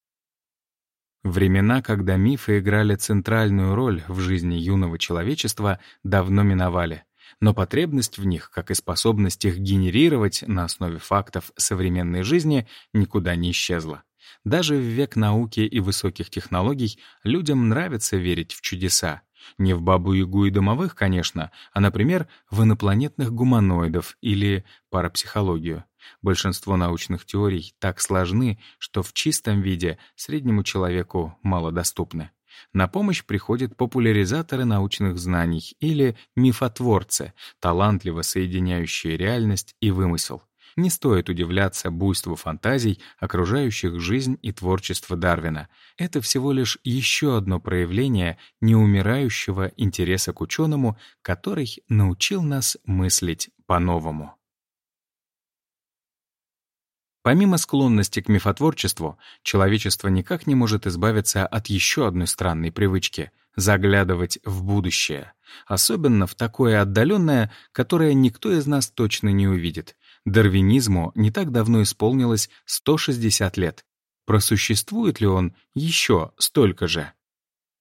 Времена, когда мифы играли центральную роль в жизни юного человечества, давно миновали но потребность в них, как и способность их генерировать на основе фактов современной жизни, никуда не исчезла. Даже в век науки и высоких технологий людям нравится верить в чудеса. Не в бабу-ягу и домовых, конечно, а, например, в инопланетных гуманоидов или парапсихологию. Большинство научных теорий так сложны, что в чистом виде среднему человеку малодоступны. На помощь приходят популяризаторы научных знаний или мифотворцы, талантливо соединяющие реальность и вымысел. Не стоит удивляться буйству фантазий, окружающих жизнь и творчество Дарвина. Это всего лишь еще одно проявление неумирающего интереса к ученому, который научил нас мыслить по-новому. Помимо склонности к мифотворчеству, человечество никак не может избавиться от еще одной странной привычки — заглядывать в будущее. Особенно в такое отдаленное, которое никто из нас точно не увидит. Дарвинизму не так давно исполнилось 160 лет. Просуществует ли он еще столько же?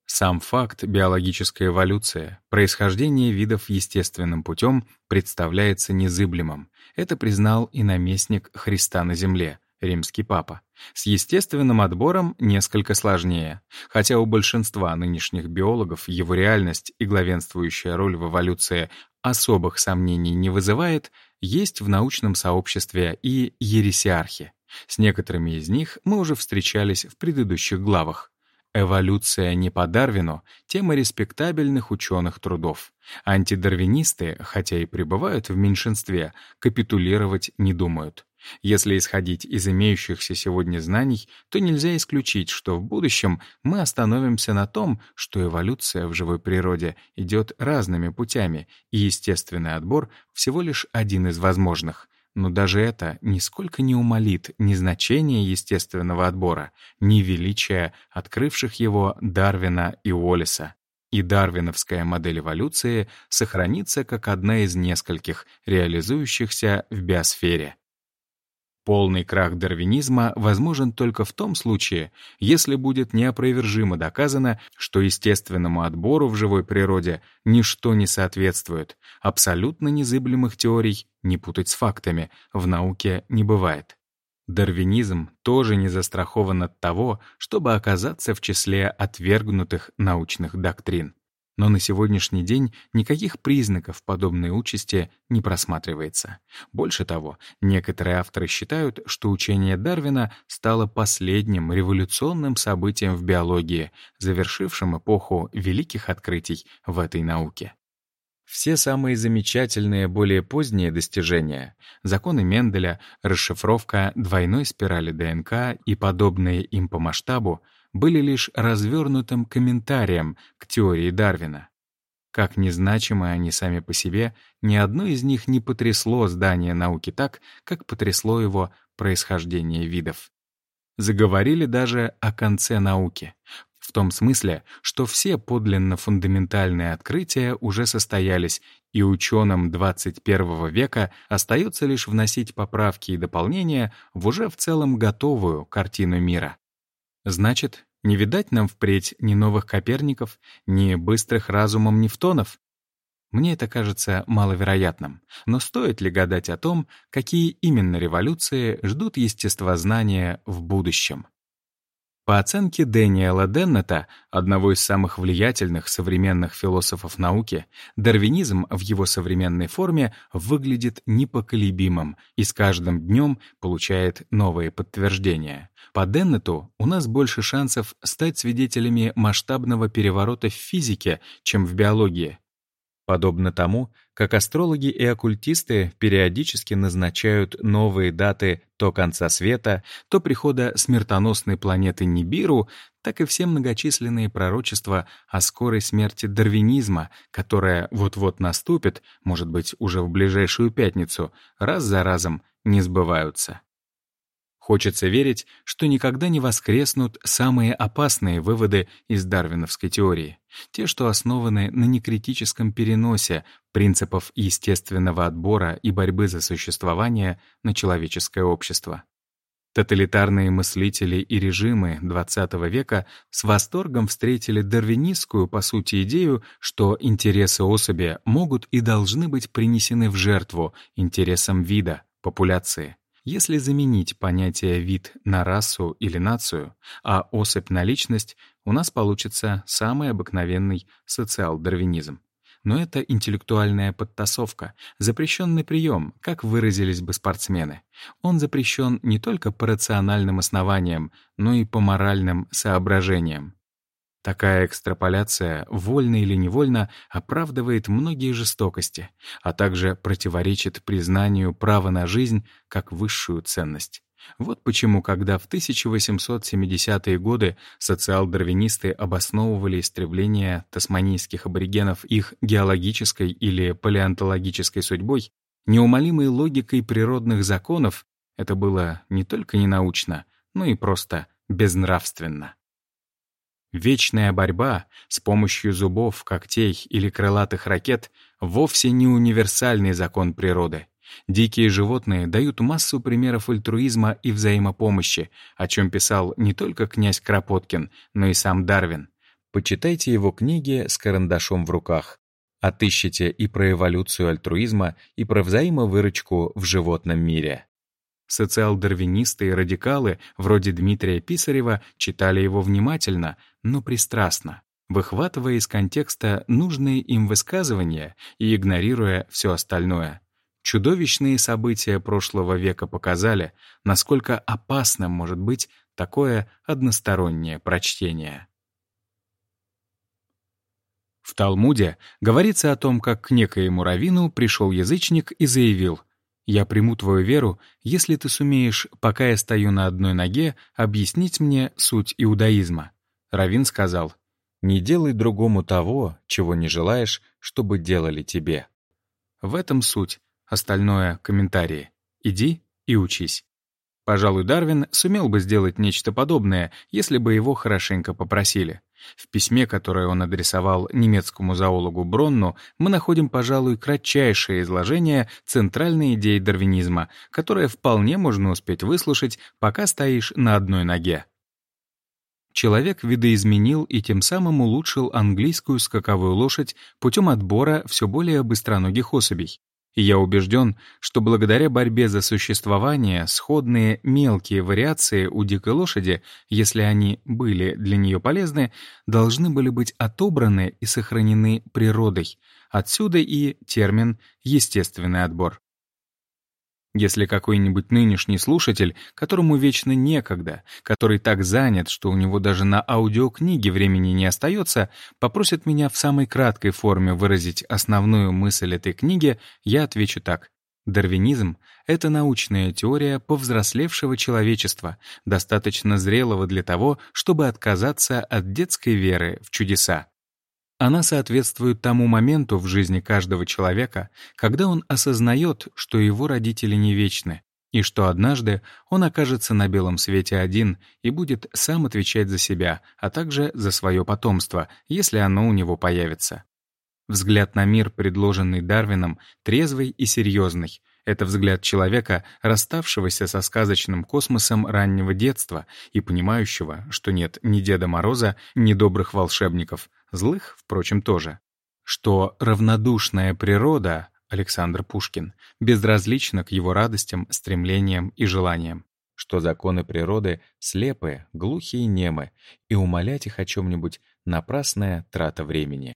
Сам факт биологической эволюции, происхождение видов естественным путем представляется незыблемым. Это признал и наместник Христа на земле, римский папа. С естественным отбором несколько сложнее. Хотя у большинства нынешних биологов его реальность и главенствующая роль в эволюции особых сомнений не вызывает, есть в научном сообществе и ересиархи. С некоторыми из них мы уже встречались в предыдущих главах. Эволюция не по Дарвину — тема респектабельных ученых трудов. Антидарвинисты, хотя и пребывают в меньшинстве, капитулировать не думают. Если исходить из имеющихся сегодня знаний, то нельзя исключить, что в будущем мы остановимся на том, что эволюция в живой природе идет разными путями, и естественный отбор всего лишь один из возможных — но даже это нисколько не умолит ни значения естественного отбора, ни величия открывших его Дарвина и Уоллеса. И дарвиновская модель эволюции сохранится как одна из нескольких, реализующихся в биосфере. Полный крах дарвинизма возможен только в том случае, если будет неопровержимо доказано, что естественному отбору в живой природе ничто не соответствует. Абсолютно незыблемых теорий не путать с фактами в науке не бывает. Дарвинизм тоже не застрахован от того, чтобы оказаться в числе отвергнутых научных доктрин но на сегодняшний день никаких признаков подобной участи не просматривается. Больше того, некоторые авторы считают, что учение Дарвина стало последним революционным событием в биологии, завершившим эпоху великих открытий в этой науке. Все самые замечательные более поздние достижения — законы Менделя, расшифровка двойной спирали ДНК и подобные им по масштабу — были лишь развернутым комментарием к теории Дарвина. Как незначимы они сами по себе, ни одно из них не потрясло здание науки так, как потрясло его происхождение видов. Заговорили даже о конце науки. в том смысле, что все подлинно фундаментальные открытия уже состоялись, и ученым 21 века остается лишь вносить поправки и дополнения в уже в целом готовую картину мира. Значит, не видать нам впредь ни новых Коперников, ни быстрых разумом Нефтонов? Мне это кажется маловероятным, но стоит ли гадать о том, какие именно революции ждут естествознания в будущем? По оценке Дэниела Деннета, одного из самых влиятельных современных философов науки, дарвинизм в его современной форме выглядит непоколебимым и с каждым днем получает новые подтверждения. По Деннету у нас больше шансов стать свидетелями масштабного переворота в физике, чем в биологии. Подобно тому, как астрологи и оккультисты периодически назначают новые даты то конца света, то прихода смертоносной планеты Нибиру, так и все многочисленные пророчества о скорой смерти дарвинизма, которая вот-вот наступит, может быть, уже в ближайшую пятницу, раз за разом не сбываются. Хочется верить, что никогда не воскреснут самые опасные выводы из дарвиновской теории, те, что основаны на некритическом переносе принципов естественного отбора и борьбы за существование на человеческое общество. Тоталитарные мыслители и режимы XX века с восторгом встретили дарвинистскую, по сути, идею, что интересы особи могут и должны быть принесены в жертву интересам вида, популяции. Если заменить понятие «вид» на расу или нацию, а особь на личность, у нас получится самый обыкновенный социал-дарвинизм. Но это интеллектуальная подтасовка, запрещенный прием, как выразились бы спортсмены. Он запрещен не только по рациональным основаниям, но и по моральным соображениям. Такая экстраполяция, вольно или невольно, оправдывает многие жестокости, а также противоречит признанию права на жизнь как высшую ценность. Вот почему, когда в 1870-е годы социал-дарвинисты обосновывали истребление тасманийских аборигенов их геологической или палеонтологической судьбой, неумолимой логикой природных законов, это было не только ненаучно, но и просто безнравственно. Вечная борьба с помощью зубов, когтей или крылатых ракет вовсе не универсальный закон природы. Дикие животные дают массу примеров альтруизма и взаимопомощи, о чем писал не только князь Кропоткин, но и сам Дарвин. Почитайте его книги с карандашом в руках. Отыщите и про эволюцию альтруизма, и про взаимовыручку в животном мире. Социал-дарвинисты и радикалы, вроде Дмитрия Писарева, читали его внимательно, но пристрастно, выхватывая из контекста нужные им высказывания и игнорируя все остальное. Чудовищные события прошлого века показали, насколько опасным может быть такое одностороннее прочтение. В Талмуде говорится о том, как к некоему раввину пришел язычник и заявил «Я приму твою веру, если ты сумеешь, пока я стою на одной ноге, объяснить мне суть иудаизма». Равин сказал, «Не делай другому того, чего не желаешь, чтобы делали тебе». В этом суть, остальное — комментарии. Иди и учись. Пожалуй, Дарвин сумел бы сделать нечто подобное, если бы его хорошенько попросили. В письме, которое он адресовал немецкому зоологу Бронну, мы находим, пожалуй, кратчайшее изложение центральной идеи дарвинизма, которое вполне можно успеть выслушать, пока стоишь на одной ноге человек видоизменил и тем самым улучшил английскую скаковую лошадь путем отбора все более быстроногих особей. И я убежден, что благодаря борьбе за существование сходные мелкие вариации у дикой лошади, если они были для нее полезны, должны были быть отобраны и сохранены природой. Отсюда и термин «естественный отбор». Если какой-нибудь нынешний слушатель, которому вечно некогда, который так занят, что у него даже на аудиокниге времени не остается, попросит меня в самой краткой форме выразить основную мысль этой книги, я отвечу так. Дарвинизм — это научная теория повзрослевшего человечества, достаточно зрелого для того, чтобы отказаться от детской веры в чудеса. Она соответствует тому моменту в жизни каждого человека, когда он осознает, что его родители не вечны, и что однажды он окажется на белом свете один и будет сам отвечать за себя, а также за свое потомство, если оно у него появится. Взгляд на мир, предложенный Дарвином, трезвый и серьезный. Это взгляд человека, расставшегося со сказочным космосом раннего детства и понимающего, что нет ни Деда Мороза, ни добрых волшебников, злых, впрочем, тоже. Что равнодушная природа, Александр Пушкин, безразлична к его радостям, стремлениям и желаниям что законы природы слепые, глухие и немы, и умолять их о чем-нибудь — напрасная трата времени.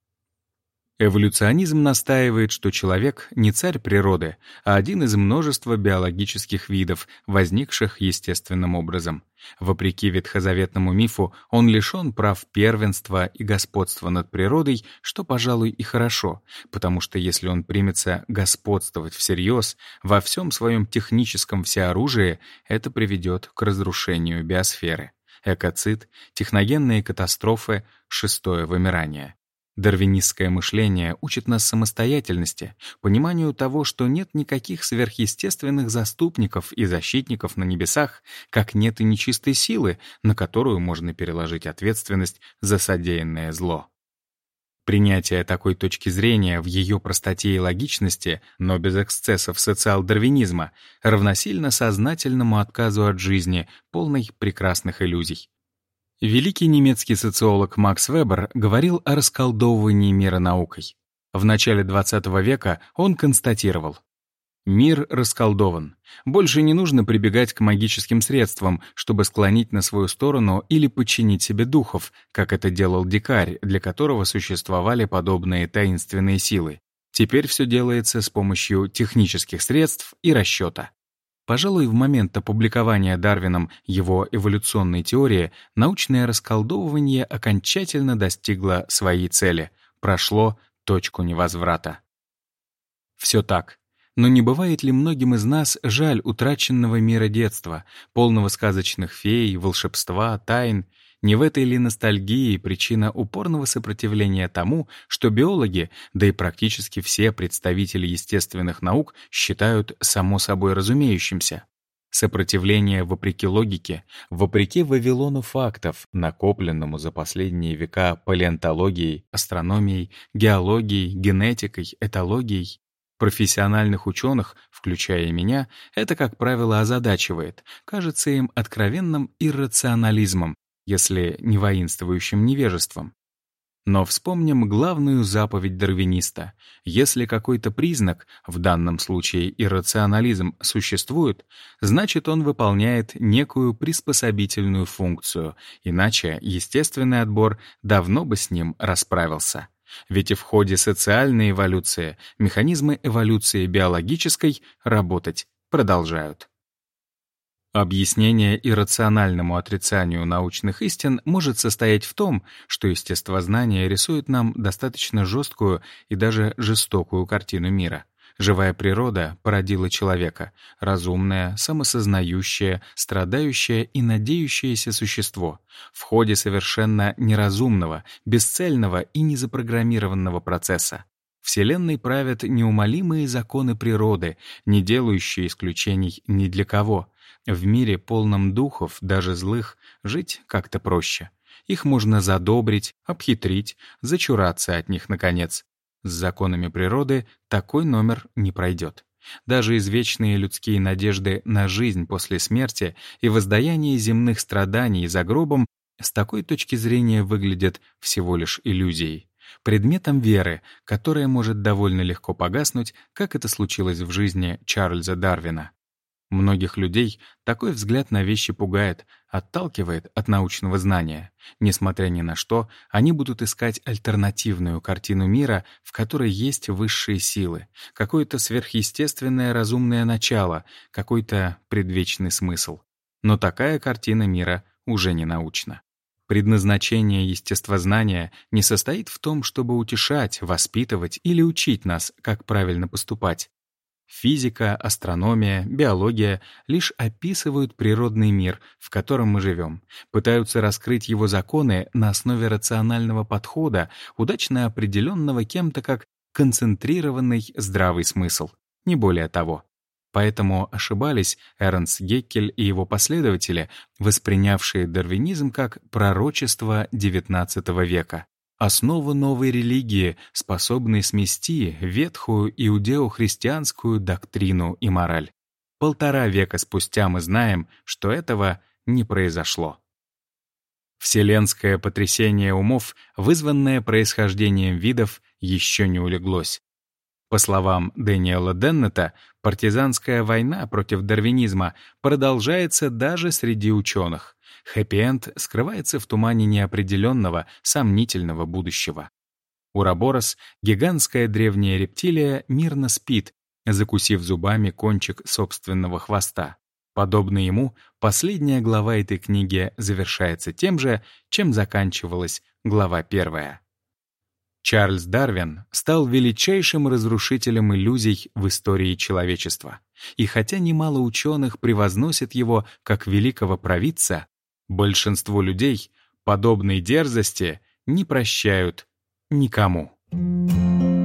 Эволюционизм настаивает, что человек не царь природы, а один из множества биологических видов, возникших естественным образом. Вопреки ветхозаветному мифу, он лишен прав первенства и господства над природой, что, пожалуй, и хорошо, потому что если он примется господствовать всерьез во всем своем техническом всеоружии, это приведет к разрушению биосферы. Экоцид, техногенные катастрофы, шестое вымирание. Дарвинистское мышление учит нас самостоятельности, пониманию того, что нет никаких сверхъестественных заступников и защитников на небесах, как нет и нечистой силы, на которую можно переложить ответственность за содеянное зло. Принятие такой точки зрения в ее простоте и логичности, но без эксцессов социал-дарвинизма, равносильно сознательному отказу от жизни, полной прекрасных иллюзий. Великий немецкий социолог Макс Вебер говорил о расколдовывании мира наукой. В начале XX века он констатировал, Мир расколдован. Больше не нужно прибегать к магическим средствам, чтобы склонить на свою сторону или подчинить себе духов, как это делал дикарь, для которого существовали подобные таинственные силы. Теперь все делается с помощью технических средств и расчета. Пожалуй, в момент опубликования Дарвином его эволюционной теории научное расколдовывание окончательно достигло своей цели, прошло точку невозврата. Все так. Но не бывает ли многим из нас жаль утраченного мира детства, полного сказочных фей, волшебства, тайн, не в этой ли ностальгии причина упорного сопротивления тому, что биологи, да и практически все представители естественных наук считают само собой разумеющимся? Сопротивление вопреки логике, вопреки Вавилону фактов, накопленному за последние века палеонтологией, астрономией, геологией, генетикой, этологией. Профессиональных ученых, включая меня, это, как правило, озадачивает, кажется им откровенным иррационализмом, если не воинствующим невежеством. Но вспомним главную заповедь дарвиниста. Если какой-то признак, в данном случае иррационализм, существует, значит он выполняет некую приспособительную функцию, иначе естественный отбор давно бы с ним расправился. Ведь и в ходе социальной эволюции механизмы эволюции биологической работать продолжают. Объяснение иррациональному отрицанию научных истин может состоять в том, что естествознание рисует нам достаточно жесткую и даже жестокую картину мира. Живая природа породила человека, разумное, самосознающее, страдающее и надеющееся существо. В ходе совершенно неразумного, бесцельного и незапрограммированного процесса. Вселенной правят неумолимые законы природы, не делающие исключений ни для кого — в мире, полном духов, даже злых, жить как-то проще. Их можно задобрить, обхитрить, зачураться от них, наконец. С законами природы такой номер не пройдет. Даже извечные людские надежды на жизнь после смерти и воздаяние земных страданий за гробом с такой точки зрения выглядят всего лишь иллюзией, предметом веры, которая может довольно легко погаснуть, как это случилось в жизни Чарльза Дарвина. Многих людей такой взгляд на вещи пугает, отталкивает от научного знания. Несмотря ни на что, они будут искать альтернативную картину мира, в которой есть высшие силы, какое-то сверхъестественное разумное начало, какой-то предвечный смысл. Но такая картина мира уже не научна. Предназначение естествознания не состоит в том, чтобы утешать, воспитывать или учить нас, как правильно поступать. Физика, астрономия, биология лишь описывают природный мир, в котором мы живем, пытаются раскрыть его законы на основе рационального подхода, удачно определенного кем-то как концентрированный здравый смысл, не более того. Поэтому ошибались Эрнст Геккель и его последователи, воспринявшие дарвинизм как пророчество XIX века. Основу новой религии, способной смести ветхую иудео-христианскую доктрину и мораль. Полтора века спустя мы знаем, что этого не произошло. Вселенское потрясение умов, вызванное происхождением видов, еще не улеглось. По словам Дэниела Деннета, партизанская война против дарвинизма продолжается даже среди ученых. Хэппи-энд скрывается в тумане неопределенного, сомнительного будущего. Ураборос, гигантская древняя рептилия, мирно спит, закусив зубами кончик собственного хвоста. Подобно ему, последняя глава этой книги завершается тем же, чем заканчивалась глава первая. Чарльз Дарвин стал величайшим разрушителем иллюзий в истории человечества. И хотя немало ученых превозносят его как великого провидца, большинство людей подобной дерзости не прощают никому. Thank you.